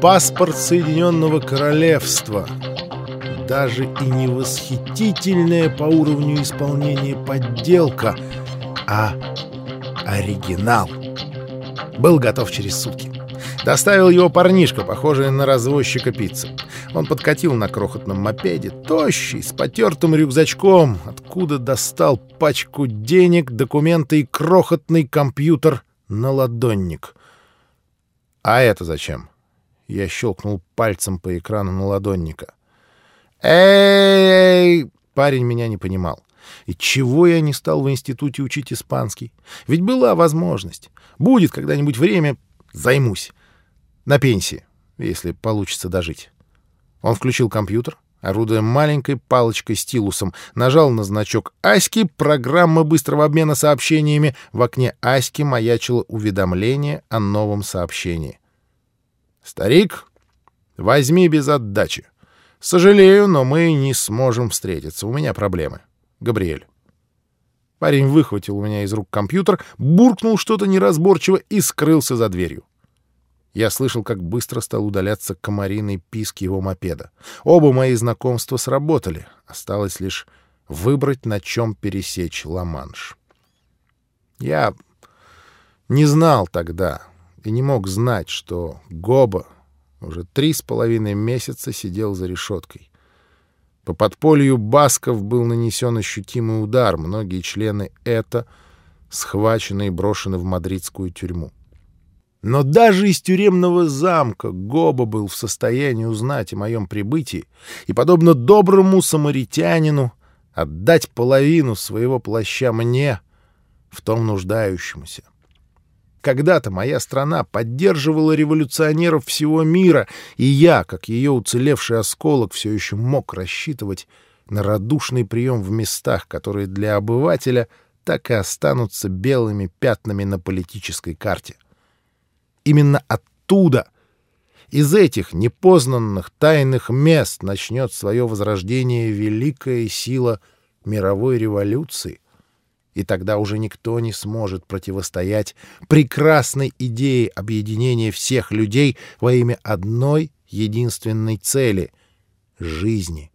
Паспорт Соединенного Королевства. Даже и не восхитительная по уровню исполнения подделка, а оригинал. Был готов через сутки. Доставил его парнишка, похожий на развозчика пиццы. Он подкатил на крохотном мопеде, тощий, с потертым рюкзачком, откуда достал пачку денег, документы и крохотный компьютер на ладонник. «А это зачем?» Я щелкнул пальцем по экрану на ладонника. «Эй!» Парень меня не понимал. И чего я не стал в институте учить испанский? Ведь была возможность. Будет когда-нибудь время, займусь. На пенсии, если получится дожить. Он включил компьютер, орудуя маленькой палочкой-стилусом, нажал на значок Аськи, программа быстрого обмена сообщениями. В окне Аськи маячило уведомление о новом сообщении. «Старик, возьми без отдачи. Сожалею, но мы не сможем встретиться. У меня проблемы. Габриэль». Парень выхватил у меня из рук компьютер, буркнул что-то неразборчиво и скрылся за дверью. Я слышал, как быстро стал удаляться комариный писк его мопеда. Оба мои знакомства сработали. Осталось лишь выбрать, на чем пересечь Ла-Манш. Я не знал тогда и не мог знать, что Гоба уже три с половиной месяца сидел за решеткой. По подполью Басков был нанесен ощутимый удар. Многие члены это схвачены и брошены в мадридскую тюрьму. Но даже из тюремного замка Гоба был в состоянии узнать о моем прибытии и, подобно доброму самаритянину, отдать половину своего плаща мне, в том нуждающемуся. Когда-то моя страна поддерживала революционеров всего мира, и я, как ее уцелевший осколок, все еще мог рассчитывать на радушный прием в местах, которые для обывателя так и останутся белыми пятнами на политической карте. Именно оттуда, из этих непознанных тайных мест, начнет свое возрождение великая сила мировой революции. И тогда уже никто не сможет противостоять прекрасной идее объединения всех людей во имя одной единственной цели — жизни.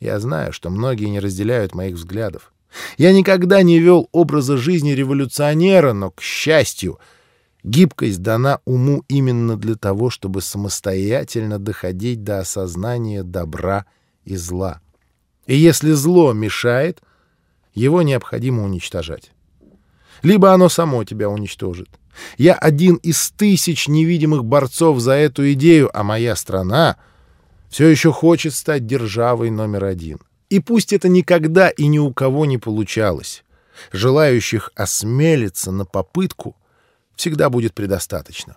Я знаю, что многие не разделяют моих взглядов. Я никогда не вел образа жизни революционера, но, к счастью, — Гибкость дана уму именно для того, чтобы самостоятельно доходить до осознания добра и зла. И если зло мешает, его необходимо уничтожать. Либо оно само тебя уничтожит. Я один из тысяч невидимых борцов за эту идею, а моя страна все еще хочет стать державой номер один. И пусть это никогда и ни у кого не получалось. Желающих осмелиться на попытку — всегда будет предостаточно.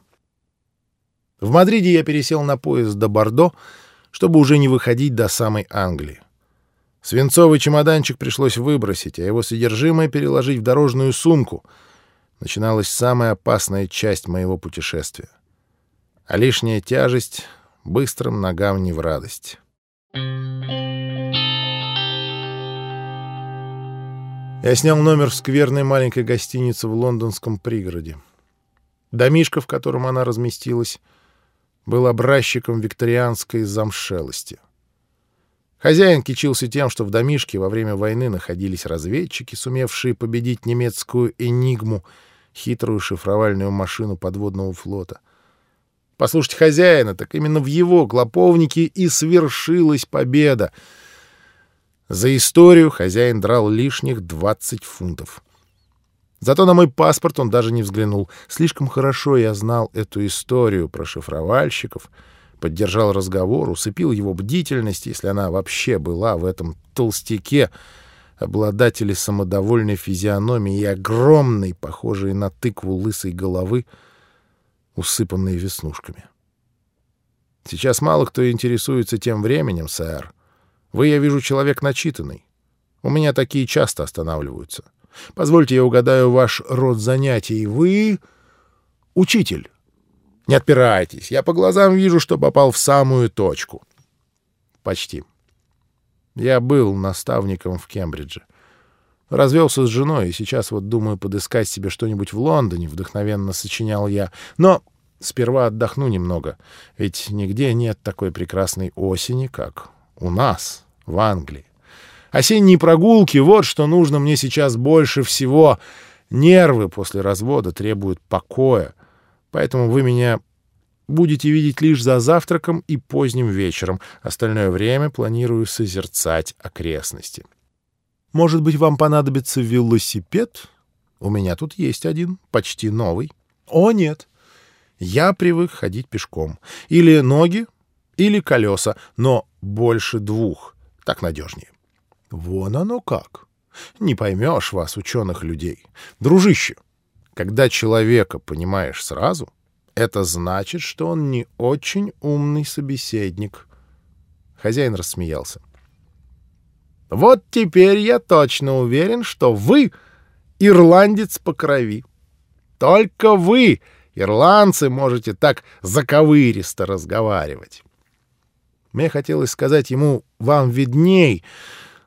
В Мадриде я пересел на поезд до Бордо, чтобы уже не выходить до самой Англии. Свинцовый чемоданчик пришлось выбросить, а его содержимое переложить в дорожную сумку. Начиналась самая опасная часть моего путешествия. А лишняя тяжесть быстрым ногам не в радость. Я снял номер в скверной маленькой гостинице в лондонском пригороде. Домишко, в котором она разместилась, был образчиком викторианской замшелости. Хозяин кичился тем, что в домишке во время войны находились разведчики, сумевшие победить немецкую «Энигму», хитрую шифровальную машину подводного флота. Послушайте хозяина, так именно в его клоповнике и свершилась победа. За историю хозяин драл лишних 20 фунтов. Зато на мой паспорт он даже не взглянул. Слишком хорошо я знал эту историю про шифровальщиков, поддержал разговор, усыпил его бдительность, если она вообще была в этом толстяке, обладателе самодовольной физиономии и огромной, похожей на тыкву лысой головы, усыпанной веснушками. Сейчас мало кто интересуется тем временем, сэр. Вы, я вижу, человек начитанный. У меня такие часто останавливаются. — Позвольте, я угадаю ваш род занятий. Вы учитель. Не отпирайтесь. Я по глазам вижу, что попал в самую точку. Почти. Я был наставником в Кембридже. Развелся с женой, и сейчас вот думаю подыскать себе что-нибудь в Лондоне, вдохновенно сочинял я. Но сперва отдохну немного, ведь нигде нет такой прекрасной осени, как у нас, в Англии. Осенние прогулки — вот что нужно мне сейчас больше всего. Нервы после развода требуют покоя, поэтому вы меня будете видеть лишь за завтраком и поздним вечером. Остальное время планирую созерцать окрестности. Может быть, вам понадобится велосипед? У меня тут есть один, почти новый. О, нет. Я привык ходить пешком. Или ноги, или колеса, но больше двух. Так надежнее. Вон оно как. Не поймешь вас, ученых людей. Дружище, когда человека понимаешь сразу, это значит, что он не очень умный собеседник. Хозяин рассмеялся. Вот теперь я точно уверен, что вы ирландец по крови. Только вы, ирландцы, можете так заковыристо разговаривать. Мне хотелось сказать ему «вам видней»,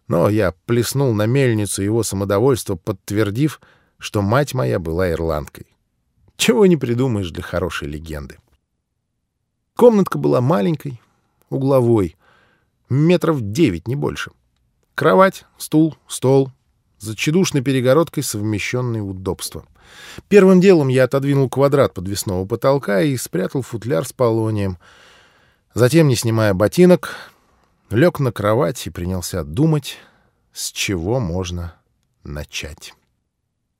но я плеснул на мельницу его самодовольство, подтвердив, что мать моя была ирландкой. Чего не придумаешь для хорошей легенды. Комнатка была маленькой, угловой, метров девять, не больше. — Кровать, стул, стол. За тщедушной перегородкой совмещенные удобства. Первым делом я отодвинул квадрат подвесного потолка и спрятал футляр с полонием. Затем, не снимая ботинок, лег на кровать и принялся думать, с чего можно начать.